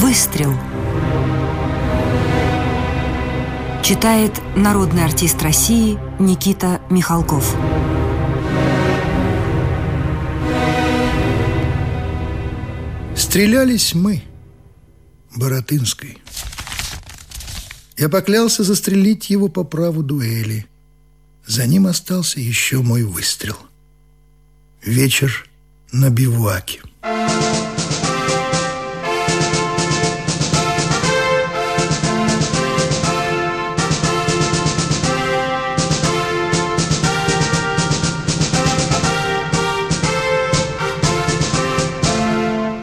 Выстрел. Читает народный артист России Никита Михалков. Стрелялись мы, Боротынской. Я поклялся застрелить его по праву дуэли. За ним остался еще мой выстрел. Вечер на бивуаке.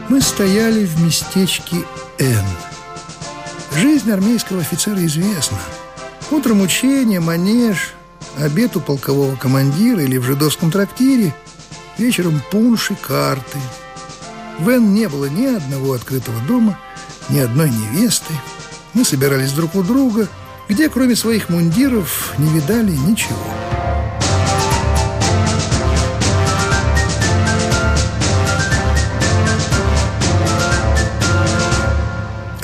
Мы стояли в местечке Н. Жизнь армейского офицера известна. Утром учение, манеж, обед у полкового командира или в жидовском трактире, вечером пунш и карты. В Н не было ни одного открытого дома, ни одной невесты. Мы собирались друг у друга, где кроме своих мундиров не видали ничего.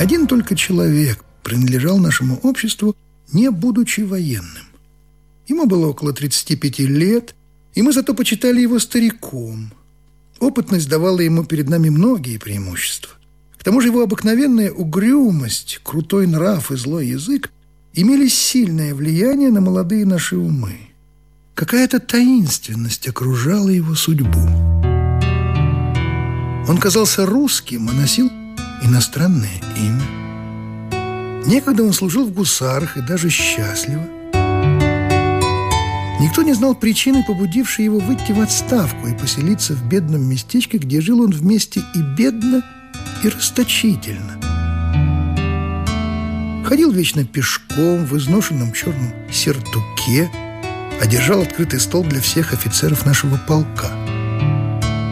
Один только человек принадлежал нашему обществу, не будучи военным. Ему было около 35 лет, и мы зато почитали его стариком. Опытность давала ему перед нами многие преимущества. К тому же его обыкновенная угрюмость, крутой нрав и злой язык имели сильное влияние на молодые наши умы. Какая-то таинственность окружала его судьбу. Он казался русским, а носил иностранное имя. Некогда он служил в гусарах и даже счастливо. Никто не знал причины, побудившей его выйти в отставку и поселиться в бедном местечке, где жил он вместе и бедно, и расточительно. Ходил вечно пешком в изношенном черном сертуке, одержал открытый стол для всех офицеров нашего полка.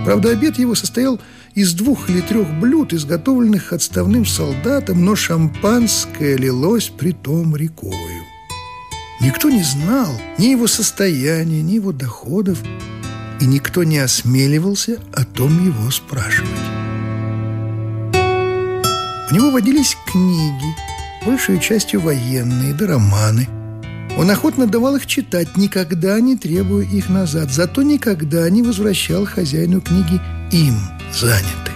Правда, обед его состоял из двух или трех блюд, изготовленных отставным солдатом, но шампанское лилось притом рекою. Никто не знал ни его состояния, ни его доходов, и никто не осмеливался о том его спрашивать. У него водились книги, большей частью военные, да романы. Он охотно давал их читать, никогда не требуя их назад, зато никогда не возвращал хозяину книги им – заняты.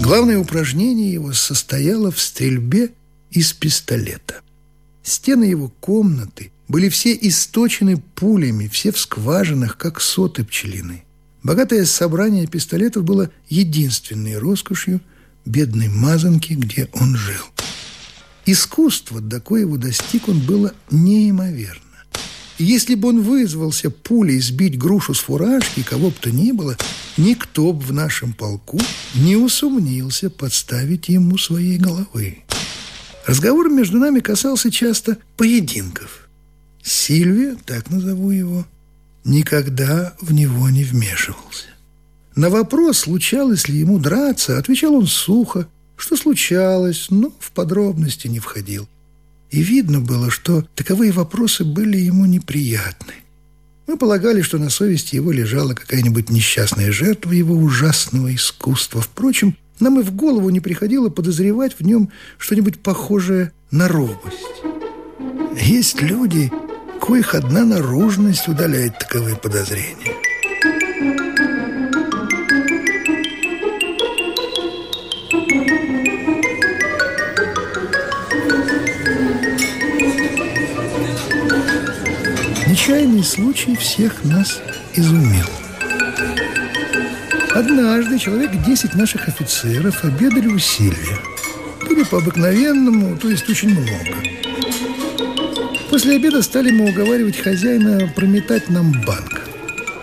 Главное упражнение его состояло в стрельбе из пистолета. Стены его комнаты были все источены пулями, все в скважинах, как соты пчелины. Богатое собрание пистолетов было единственной роскошью бедной мазанки, где он жил. Искусство, до коего достиг он, было неимоверно. Если бы он вызвался пулей сбить грушу с фуражки, кого бы то ни было, никто бы в нашем полку не усомнился подставить ему своей головы. Разговор между нами касался часто поединков. Сильвия, так назову его, никогда в него не вмешивался. На вопрос, случалось ли ему драться, отвечал он сухо, что случалось, но в подробности не входил. И видно было, что таковые вопросы были ему неприятны. Мы полагали, что на совести его лежала какая-нибудь несчастная жертва его ужасного искусства. Впрочем, нам и в голову не приходило подозревать в нем что-нибудь похожее на робость. Есть люди, коих одна наружность удаляет таковые подозрения. Нечаянный случай всех нас изумил. Однажды человек 10 наших офицеров обедали у Сильвия. Были по-обыкновенному, то есть очень много. После обеда стали мы уговаривать хозяина прометать нам банк.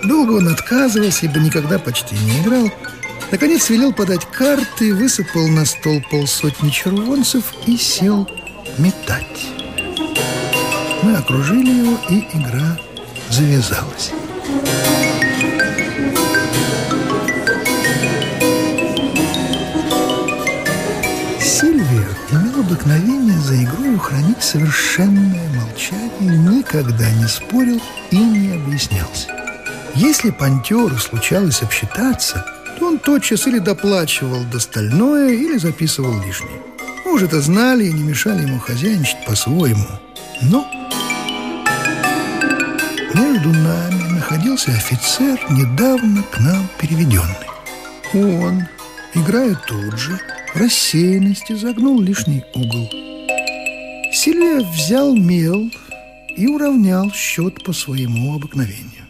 Долго он отказывался, ибо никогда почти не играл. Наконец велел подать карты, высыпал на стол полсотни червонцев и сел метать. Мы окружили его, и игра завязалась. Сильвия имел обыкновение за игрой хранить совершенное молчание, никогда не спорил и не объяснялся. Если пантеру случалось обсчитаться, то он тотчас или доплачивал достальное, или записывал лишнее. Мы уже это знали и не мешали ему хозяйничать по-своему. Но между нами находился офицер, недавно к нам переведенный. Он, играя тут же, в рассеянности загнул лишний угол. Сильвия взял мел и уравнял счет по своему обыкновению.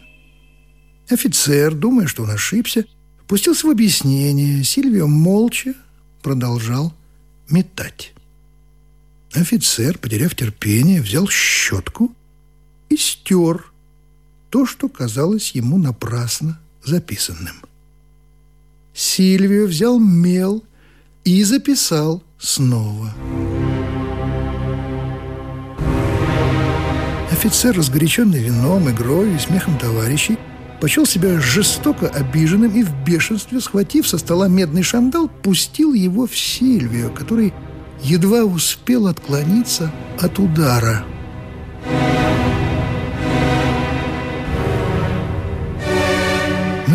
Офицер, думая, что он ошибся, пустился в объяснение. Сильвио молча продолжал метать. Офицер, потеряв терпение, взял щетку и стер то, что казалось ему напрасно записанным. Сильвио взял мел и записал снова. Офицер, разгоряченный вином, игрой и смехом товарищей, почел себя жестоко обиженным и в бешенстве, схватив со стола медный шандал, пустил его в Сильвию, который едва успел отклониться от удара.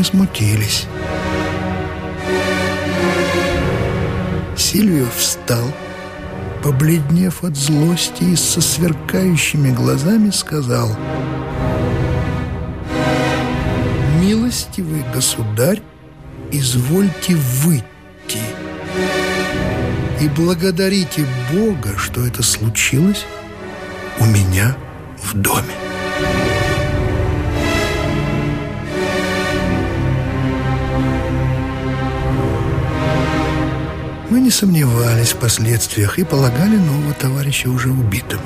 Смутились. Сильвио встал, побледнев от злости и со сверкающими глазами сказал «Милостивый государь, извольте выйти и благодарите Бога, что это случилось у меня в доме». Мы не сомневались в последствиях и полагали нового товарища уже убитым.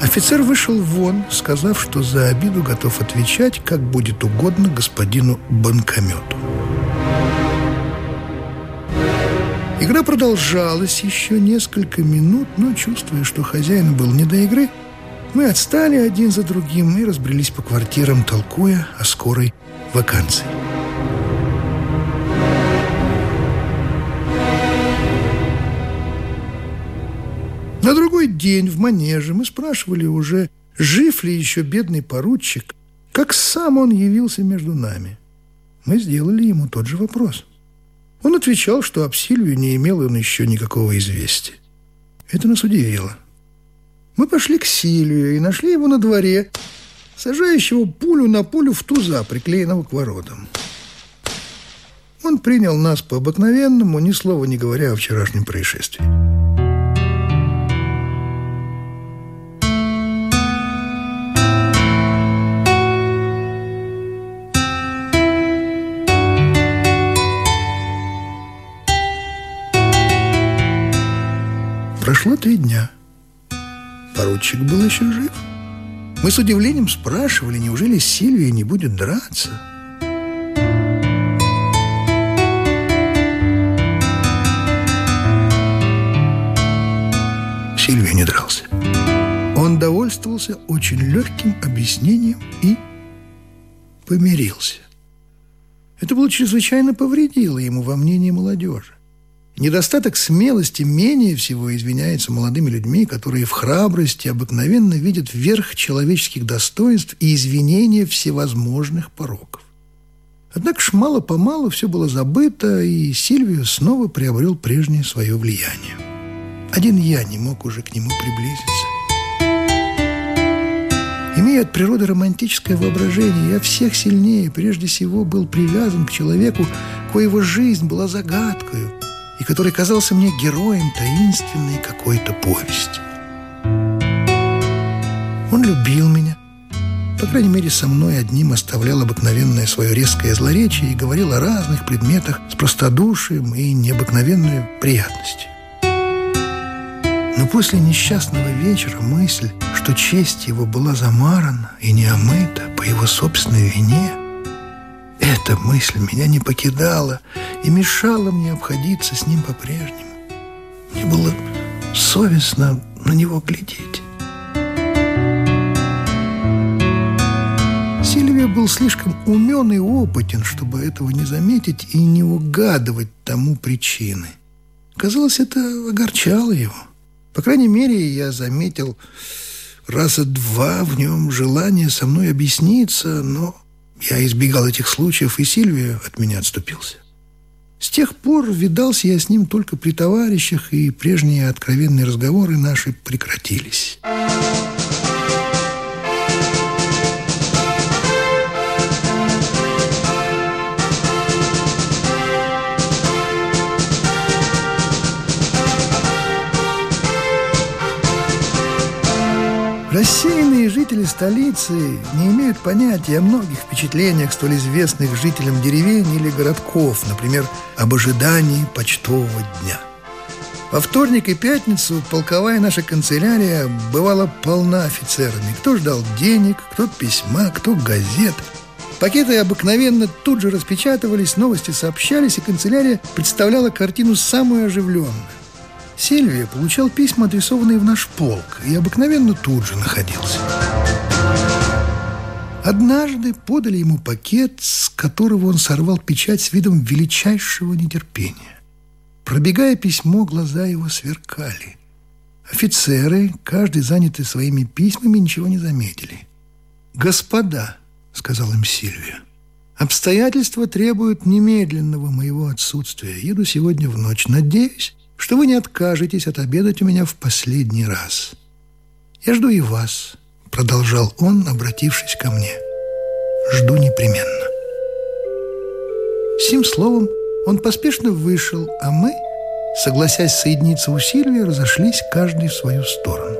Офицер вышел вон, сказав, что за обиду готов отвечать, как будет угодно господину банкомету. Игра продолжалась еще несколько минут, но, чувствуя, что хозяин был не до игры, мы отстали один за другим и разбрелись по квартирам, толкуя о скорой вакансии. Другой день в манеже мы спрашивали уже, жив ли еще бедный поручик, как сам он явился между нами. Мы сделали ему тот же вопрос. Он отвечал, что об Сильвию не имел он еще никакого известия. Это нас удивило. Мы пошли к Сильвию и нашли его на дворе, сажающего пулю на пулю в туза, приклеенного к воротам. Он принял нас по обыкновенному, ни слова не говоря о вчерашнем происшествии. Прошло три дня. Поручик был еще жив. Мы с удивлением спрашивали, неужели Сильвия не будет драться? Сильвия не дрался. Он довольствовался очень легким объяснением и помирился. Это было чрезвычайно повредило ему во мнении молодежи. Недостаток смелости менее всего извиняется молодыми людьми, которые в храбрости обыкновенно видят верх человеческих достоинств и извинения всевозможных пороков. Однако ж мало-помалу все было забыто, и Сильвио снова приобрел прежнее свое влияние. Один я не мог уже к нему приблизиться. Имея от природы романтическое воображение, я всех сильнее прежде всего был привязан к человеку, коего жизнь была загадкою – и который казался мне героем таинственной какой-то повести. Он любил меня, по крайней мере, со мной одним оставлял обыкновенное свое резкое злоречие и говорил о разных предметах с простодушием и необыкновенной приятностью. Но после несчастного вечера мысль, что честь его была замарана и не омыта по его собственной вине – эта мысль меня не покидала и мешала мне обходиться с ним по-прежнему. Мне было совестно на него глядеть. Сильвия был слишком умен и опытен, чтобы этого не заметить и не угадывать тому причины. Казалось, это огорчало его. По крайней мере, я заметил раза два в нем желание со мной объясниться, но Я избегал этих случаев, и Сильвия от меня отступился. С тех пор видался я с ним только при товарищах, и прежние откровенные разговоры наши прекратились. Рассеянные жители столицы не имеют понятия о многих впечатлениях, столь известных жителям деревень или городков, например, об ожидании почтового дня. Во вторник и пятницу полковая наша канцелярия бывала полна офицерами. Кто ждал денег, кто письма, кто газет. Пакеты обыкновенно тут же распечатывались, новости сообщались, и канцелярия представляла картину самую оживленную. Сильвия получал письма, адресованные в наш полк, и обыкновенно тут же находился. Однажды подали ему пакет, с которого он сорвал печать с видом величайшего нетерпения. Пробегая письмо, глаза его сверкали. Офицеры, каждый занятый своими письмами, ничего не заметили. «Господа», — сказал им Сильвия, — «обстоятельства требуют немедленного моего отсутствия. Еду сегодня в ночь. Надеюсь, что вы не откажетесь отобедать у меня в последний раз. Я жду и вас, продолжал он, обратившись ко мне. Жду непременно. Сим словом он поспешно вышел, а мы, согласясь соединиться у Сильвии, разошлись каждый в свою сторону.